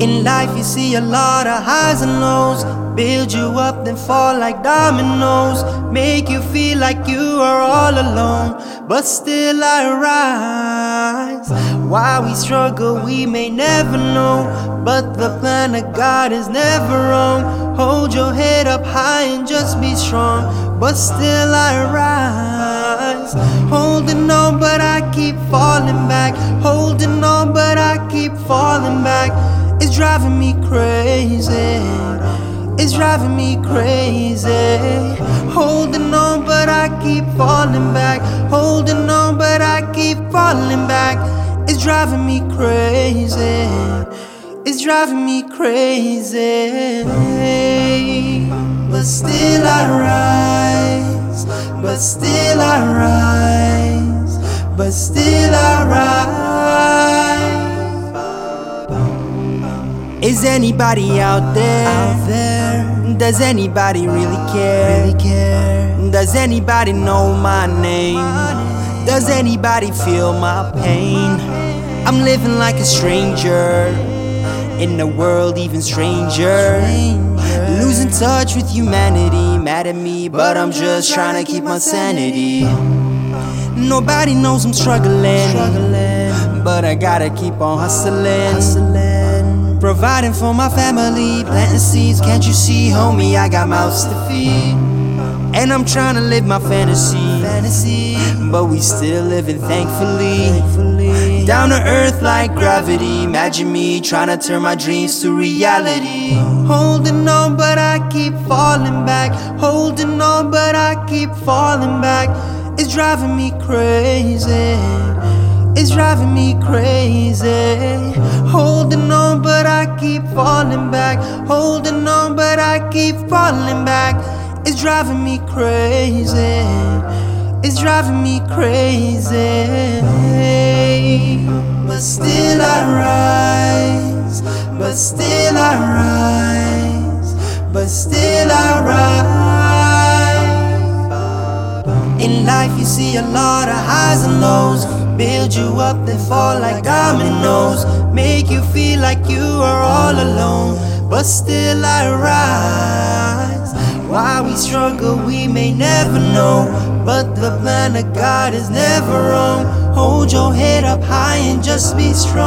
In life, you see a lot of highs and lows. Build you up, then fall like dominoes. Make you feel like you are all alone. But still, I rise. Why we struggle, we may never know. But the plan of God is never wrong. Hold your head up high and just be strong. But still, I rise. Hold falling back. Holding on, but I keep falling back. It's driving me crazy. It's driving me crazy. Holding on, but I keep falling back. Holding on, but I keep falling back. It's driving me crazy. It's driving me crazy. But still I rise. But still I rise. But still I rise. Is anybody out there? Out there. Does anybody really care? Really care. Does anybody know my name? Does anybody feel my pain? I'm living like a stranger in a world even stranger. Losing touch with humanity, mad at me, but I'm just trying to keep my sanity. Nobody knows I'm struggling, Struggling. but I gotta keep on hustling. Hustling. Providing for my family, planting seeds. Can't you see, homie? I got mouths to feed. And I'm trying to live my fantasy. Fantasy. But we still living thankfully. Thankfully. Down to earth like gravity. Imagine me trying to turn my dreams to reality. Holding on, but I keep falling back. Holding on, but I keep falling back. It's driving me crazy. It's driving me crazy. Holding on, but I keep falling back. Holding on, but I keep falling back. It's driving me crazy. It's driving me crazy. But still I rise. But still I rise. But still I life, you see a lot of highs and lows. Build you up, then fall like dominoes. Make you feel like you are all alone. But still I rise. Why we struggle, we may never know. But the plan of God is never wrong. Hold your head up high and just be strong.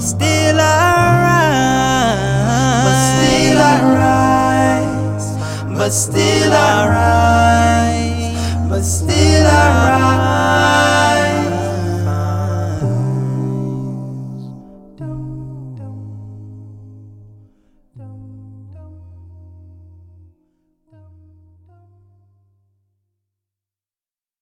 Still I rise. But still I rise. But still I rise but still I